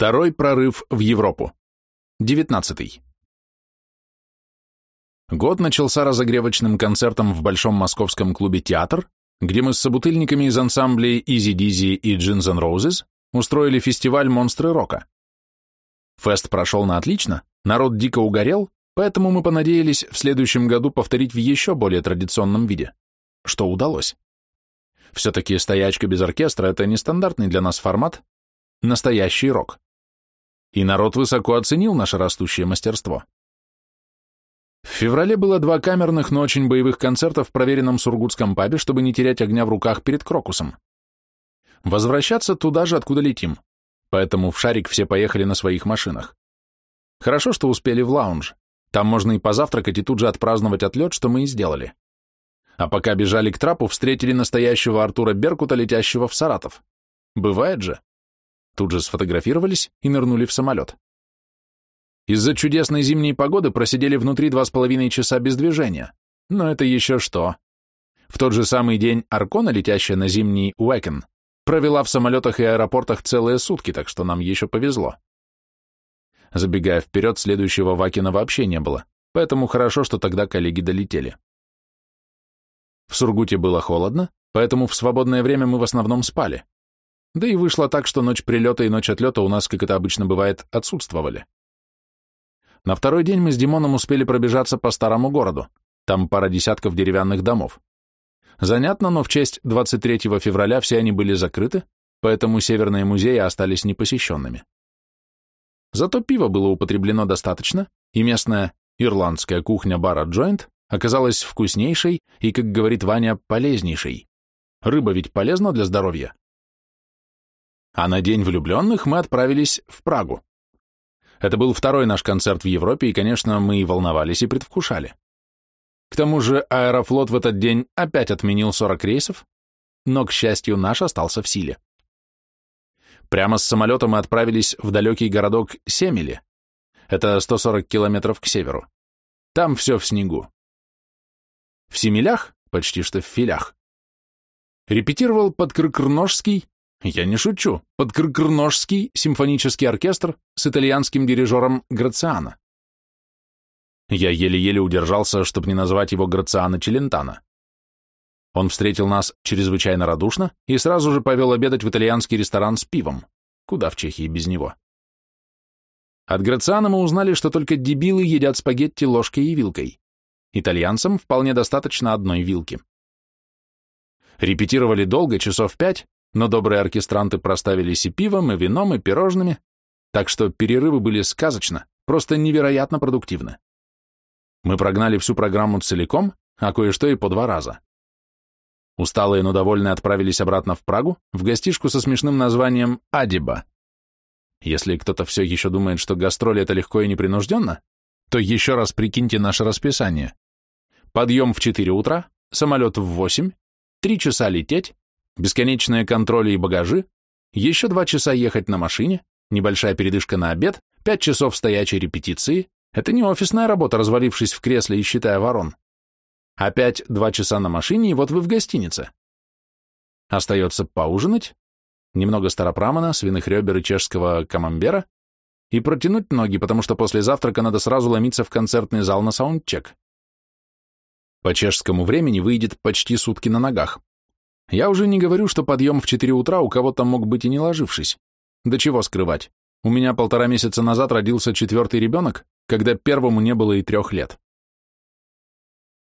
Второй прорыв в Европу. Девятнадцатый. Год начался разогревочным концертом в Большом московском клубе «Театр», где мы с собутыльниками из ансамблей Easy Dizzy и Gins and Roses устроили фестиваль «Монстры рока». Фест прошел на отлично, народ дико угорел, поэтому мы понадеялись в следующем году повторить в еще более традиционном виде, что удалось. Все-таки стоячка без оркестра – это нестандартный для нас формат, настоящий рок. И народ высоко оценил наше растущее мастерство. В феврале было два камерных, но очень боевых концерта в проверенном сургутском пабе, чтобы не терять огня в руках перед Крокусом. Возвращаться туда же, откуда летим, поэтому в шарик все поехали на своих машинах. Хорошо, что успели в лаунж. Там можно и позавтракать, и тут же отпраздновать отлет, что мы и сделали. А пока бежали к трапу, встретили настоящего Артура Беркута, летящего в Саратов. Бывает же. Тут же сфотографировались и нырнули в самолет. Из-за чудесной зимней погоды просидели внутри два с половиной часа без движения. Но это еще что. В тот же самый день Аркона, летящая на зимний Уэкен, провела в самолетах и аэропортах целые сутки, так что нам еще повезло. Забегая вперед, следующего Вакина вообще не было, поэтому хорошо, что тогда коллеги долетели. В Сургуте было холодно, поэтому в свободное время мы в основном спали. Да и вышло так, что ночь прилета и ночь отлета у нас, как это обычно бывает, отсутствовали. На второй день мы с Димоном успели пробежаться по старому городу. Там пара десятков деревянных домов. Занятно, но в честь 23 февраля все они были закрыты, поэтому северные музеи остались непосещенными. Зато пива было употреблено достаточно, и местная ирландская кухня бара Joint оказалась вкуснейшей и, как говорит Ваня, полезнейшей. Рыба ведь полезна для здоровья. А на День влюбленных мы отправились в Прагу. Это был второй наш концерт в Европе, и, конечно, мы и волновались, и предвкушали. К тому же Аэрофлот в этот день опять отменил 40 рейсов, но, к счастью, наш остался в силе. Прямо с самолета мы отправились в далекий городок Семели. Это 140 километров к северу. Там все в снегу. В Семелях, почти что в Филях, репетировал подкрыкрножский я не шучу. Под Кркрножский симфонический оркестр с итальянским дирижером Грациано. Я еле-еле удержался, чтобы не назвать его Грациано Челентано. Он встретил нас чрезвычайно радушно и сразу же повел обедать в итальянский ресторан с пивом. Куда в Чехии без него? От Грациано мы узнали, что только дебилы едят спагетти ложкой и вилкой. Итальянцам вполне достаточно одной вилки. Репетировали долго, часов пять, но добрые оркестранты проставились и пивом, и вином, и пирожными, так что перерывы были сказочно, просто невероятно продуктивны. Мы прогнали всю программу целиком, а кое-что и по два раза. Усталые, но довольные отправились обратно в Прагу, в гостишку со смешным названием «Адиба». Если кто-то все еще думает, что гастроли — это легко и непринужденно, то еще раз прикиньте наше расписание. Подъем в 4 утра, самолет в 8, 3 часа лететь, бесконечные контроли и багажи, еще два часа ехать на машине, небольшая передышка на обед, пять часов стоячей репетиции, это не офисная работа, развалившись в кресле и считая ворон. Опять два часа на машине, и вот вы в гостинице. Остается поужинать, немного старопрамана, свиных ребер и чешского камамбера, и протянуть ноги, потому что после завтрака надо сразу ломиться в концертный зал на саундчек. По чешскому времени выйдет почти сутки на ногах. Я уже не говорю, что подъем в 4 утра у кого-то мог быть и не ложившись. Да чего скрывать. У меня полтора месяца назад родился четвертый ребенок, когда первому не было и трех лет.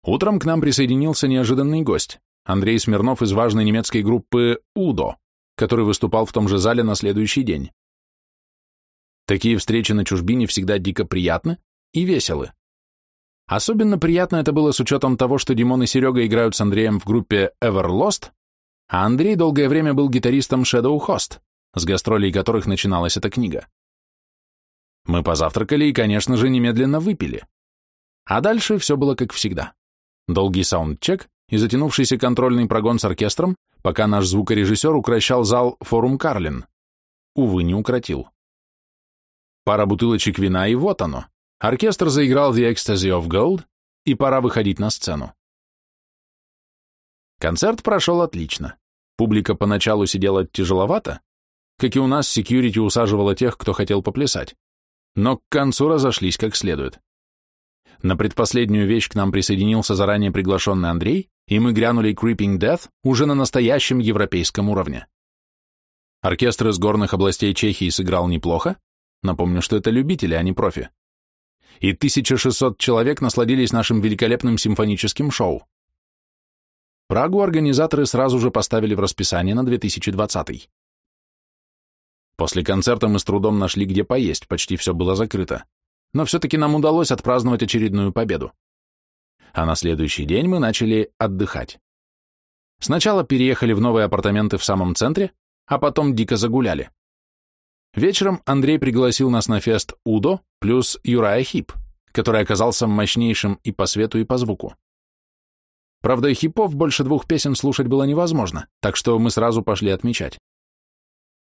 Утром к нам присоединился неожиданный гость, Андрей Смирнов из важной немецкой группы «Удо», который выступал в том же зале на следующий день. Такие встречи на чужбине всегда дико приятны и веселы. Особенно приятно это было с учетом того, что Димон и Серега играют с Андреем в группе Everlost, а Андрей долгое время был гитаристом Shadow Host, с гастролей которых начиналась эта книга. Мы позавтракали и, конечно же, немедленно выпили. А дальше все было как всегда. Долгий саундчек и затянувшийся контрольный прогон с оркестром, пока наш звукорежиссер укращал зал «Форум Карлин». Увы, не укротил. Пара бутылочек вина, и вот оно. Оркестр заиграл «The Ecstasy of Gold», и пора выходить на сцену. Концерт прошел отлично. Публика поначалу сидела тяжеловато, как и у нас, секьюрити усаживала тех, кто хотел поплясать. Но к концу разошлись как следует. На предпоследнюю вещь к нам присоединился заранее приглашенный Андрей, и мы грянули Creeping Death уже на настоящем европейском уровне. Оркестр из горных областей Чехии сыграл неплохо, напомню, что это любители, а не профи. И 1600 человек насладились нашим великолепным симфоническим шоу. Прагу организаторы сразу же поставили в расписание на 2020. После концерта мы с трудом нашли, где поесть, почти все было закрыто. Но все-таки нам удалось отпраздновать очередную победу. А на следующий день мы начали отдыхать. Сначала переехали в новые апартаменты в самом центре, а потом дико загуляли. Вечером Андрей пригласил нас на фест «Удо» плюс Юрая Хип, который оказался мощнейшим и по свету, и по звуку. Правда, хипов больше двух песен слушать было невозможно, так что мы сразу пошли отмечать.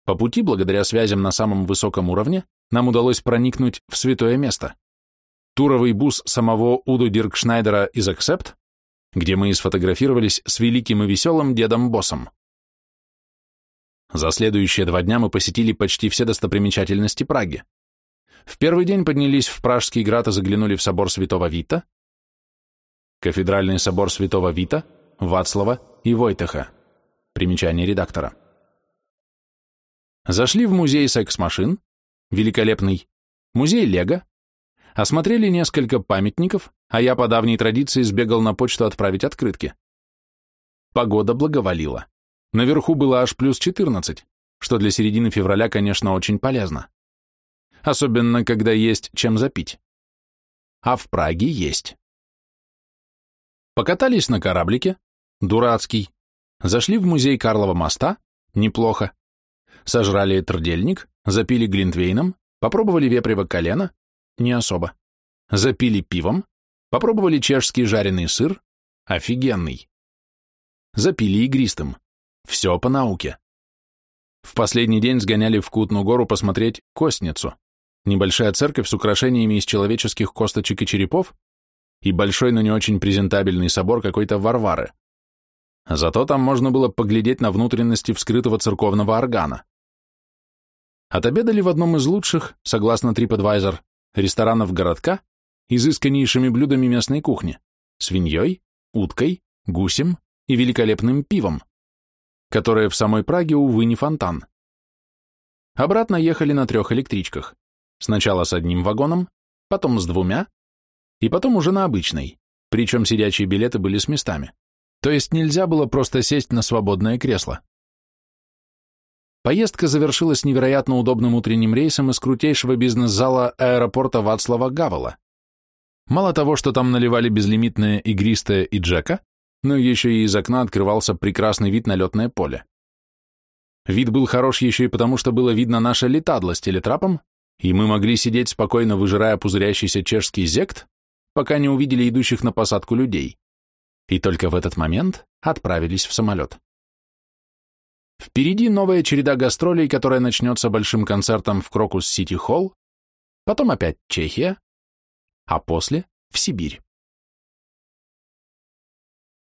По пути, благодаря связям на самом высоком уровне, нам удалось проникнуть в святое место. Туровый бус самого Удо Диркшнайдера из Accept, где мы и сфотографировались с великим и веселым дедом-боссом. За следующие два дня мы посетили почти все достопримечательности Праги. В первый день поднялись в Пражский град и заглянули в собор Святого Вита, Кафедральный собор Святого Вита, Вацлава и Войтеха. Примечание редактора. Зашли в музей секс-машин, великолепный, музей Лего, осмотрели несколько памятников, а я по давней традиции сбегал на почту отправить открытки. Погода благоволила. Наверху было аж плюс 14, что для середины февраля, конечно, очень полезно. Особенно, когда есть чем запить. А в Праге есть. Покатались на кораблике, дурацкий, зашли в музей Карлова моста, неплохо, Сожрали трдельник, запили глинтвейном, попробовали вепрево колено, не особо. Запили пивом, попробовали чешский жареный сыр, офигенный. Запили игристым. Все по науке. В последний день сгоняли в Кутну гору посмотреть Костницу, небольшая церковь с украшениями из человеческих косточек и черепов, и большой, но не очень презентабельный собор какой-то Варвары. Зато там можно было поглядеть на внутренности вскрытого церковного органа. Отобедали в одном из лучших, согласно TripAdvisor, ресторанов городка, изысканнейшими блюдами местной кухни, свиньей, уткой, гусем и великолепным пивом, которое в самой Праге, увы, не фонтан. Обратно ехали на трех электричках, сначала с одним вагоном, потом с двумя, и потом уже на обычной, причем сидячие билеты были с местами, то есть нельзя было просто сесть на свободное кресло. Поездка завершилась невероятно удобным утренним рейсом из крутейшего бизнес-зала аэропорта Вацлава Гавела. Мало того, что там наливали безлимитное игристое и Джека, но еще и из окна открывался прекрасный вид на летное поле. Вид был хорош еще и потому, что было видно наше letadlo с телетрапом, и мы могли сидеть спокойно, выжирая пузырящийся чешский зект, пока не увидели идущих на посадку людей. И только в этот момент отправились в самолет. Впереди новая череда гастролей, которая начнется большим концертом в Крокус-Сити-Холл, потом опять Чехия, а после в Сибирь.